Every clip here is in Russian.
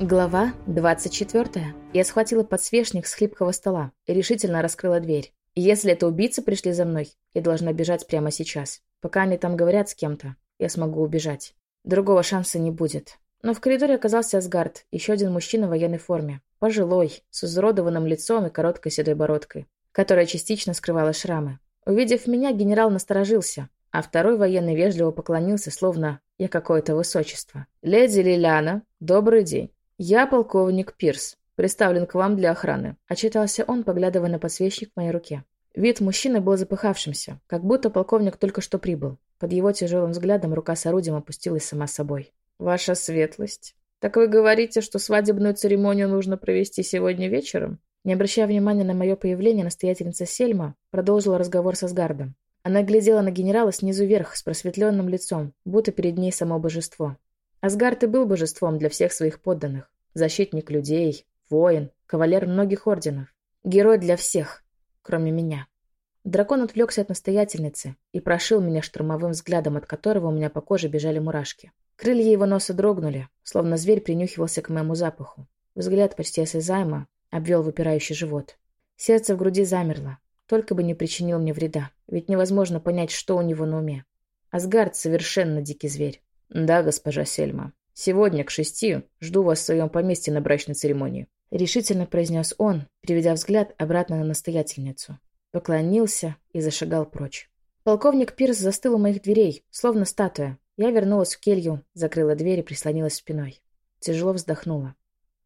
Глава 24. Я схватила подсвечник с хлипкого стола и решительно раскрыла дверь. Если это убийцы пришли за мной, я должна бежать прямо сейчас. Пока они там говорят с кем-то, я смогу убежать. Другого шанса не будет. Но в коридоре оказался Асгард, еще один мужчина в военной форме. Пожилой, с изуродованным лицом и короткой седой бородкой, которая частично скрывала шрамы. Увидев меня, генерал насторожился, а второй военный вежливо поклонился, словно я какое-то высочество. «Леди Лилиана, добрый день. «Я полковник Пирс. Представлен к вам для охраны», — отчитался он, поглядывая на подсвечник в моей руке. Вид мужчины был запыхавшимся, как будто полковник только что прибыл. Под его тяжелым взглядом рука с орудием опустилась сама собой. «Ваша светлость. Так вы говорите, что свадебную церемонию нужно провести сегодня вечером?» Не обращая внимания на мое появление, настоятельница Сельма продолжила разговор со Сгардом. Она глядела на генерала снизу вверх, с просветленным лицом, будто перед ней само божество. Асгард и был божеством для всех своих подданных. Защитник людей, воин, кавалер многих орденов. Герой для всех, кроме меня. Дракон отвлекся от настоятельницы и прошил меня штормовым взглядом, от которого у меня по коже бежали мурашки. Крылья его носа дрогнули, словно зверь принюхивался к моему запаху. Взгляд почти осязаемо обвел выпирающий живот. Сердце в груди замерло, только бы не причинил мне вреда, ведь невозможно понять, что у него на уме. Асгард совершенно дикий зверь. «Да, госпожа Сельма. Сегодня к шести жду вас в своем поместье на брачной церемонии», — решительно произнес он, переведя взгляд обратно на настоятельницу. Поклонился и зашагал прочь. Полковник Пирс застыл у моих дверей, словно статуя. Я вернулась в келью, закрыла дверь и прислонилась спиной. Тяжело вздохнула.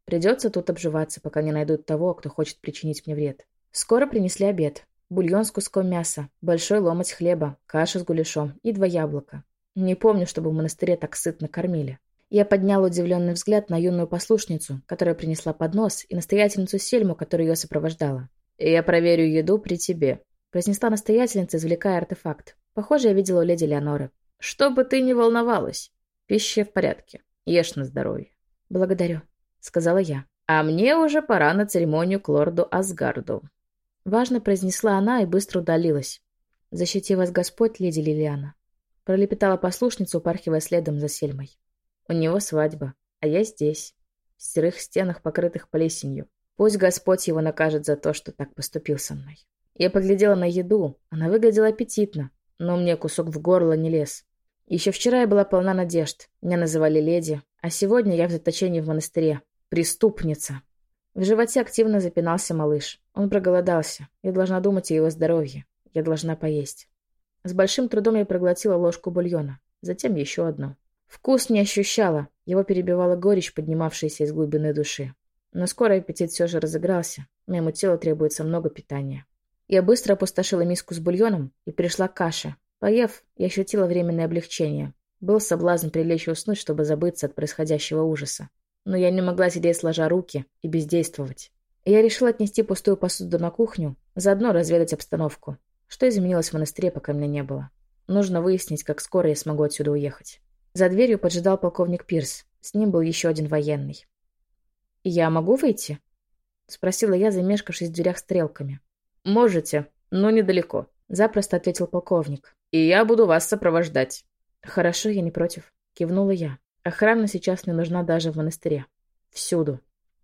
Придется тут обживаться, пока не найдут того, кто хочет причинить мне вред. Скоро принесли обед. Бульон с куском мяса, большой ломоть хлеба, каша с гуляшом и два яблока. Не помню, чтобы в монастыре так сытно кормили. Я поднял удивленный взгляд на юную послушницу, которая принесла поднос, и настоятельницу Сельму, которая ее сопровождала. «Я проверю еду при тебе», — произнесла настоятельница, извлекая артефакт. Похоже, я видела у леди Леоноры. «Чтобы ты не волновалась. Пища в порядке. Ешь на здоровье». «Благодарю», — сказала я. «А мне уже пора на церемонию к лорду Асгарду». Важно произнесла она и быстро удалилась. «Защити вас Господь, леди Лилиана». Пролепетала послушница, упархивая следом за Сельмой. У него свадьба, а я здесь, в серых стенах, покрытых плесенью. Пусть Господь его накажет за то, что так поступил со мной. Я поглядела на еду, она выглядела аппетитно, но мне кусок в горло не лез. Еще вчера я была полна надежд, меня называли леди, а сегодня я в заточении в монастыре. Преступница. В животе активно запинался малыш. Он проголодался. Я должна думать о его здоровье. Я должна поесть. С большим трудом я проглотила ложку бульона, затем еще одну. Вкус не ощущала, его перебивала горечь, поднимавшаяся из глубины души. Но скоро аппетит все же разыгрался, моему телу требуется много питания. Я быстро опустошила миску с бульоном и пришла к каше. Поев, я ощутила временное облегчение. Был соблазн прилечь уснуть, чтобы забыться от происходящего ужаса. Но я не могла сидеть сложа руки и бездействовать. Я решила отнести пустую посуду на кухню, заодно разведать обстановку. Что изменилось в монастыре, пока меня не было? Нужно выяснить, как скоро я смогу отсюда уехать. За дверью поджидал полковник Пирс. С ним был еще один военный. «Я могу выйти?» — спросила я, замешкавшись в дверях стрелками. «Можете, но недалеко», — запросто ответил полковник. «И я буду вас сопровождать». «Хорошо, я не против», — кивнула я. «Охрана сейчас мне нужна даже в монастыре. Всюду».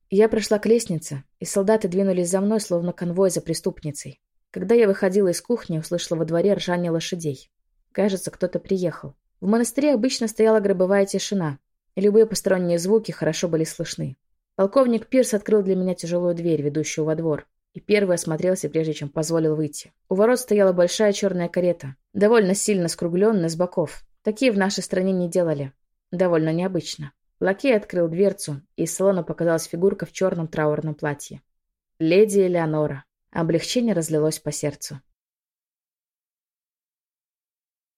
Я прошла к лестнице, и солдаты двинулись за мной, словно конвой за преступницей. Когда я выходила из кухни, услышала во дворе ржание лошадей. Кажется, кто-то приехал. В монастыре обычно стояла гробовая тишина, и любые посторонние звуки хорошо были слышны. Полковник Пирс открыл для меня тяжелую дверь, ведущую во двор, и первый осмотрелся, прежде чем позволил выйти. У ворот стояла большая черная карета, довольно сильно скругленная с боков. Такие в нашей стране не делали. Довольно необычно. Лакей открыл дверцу, и из салона показалась фигурка в черном траурном платье. Леди Элеонора. Облегчение разлилось по сердцу.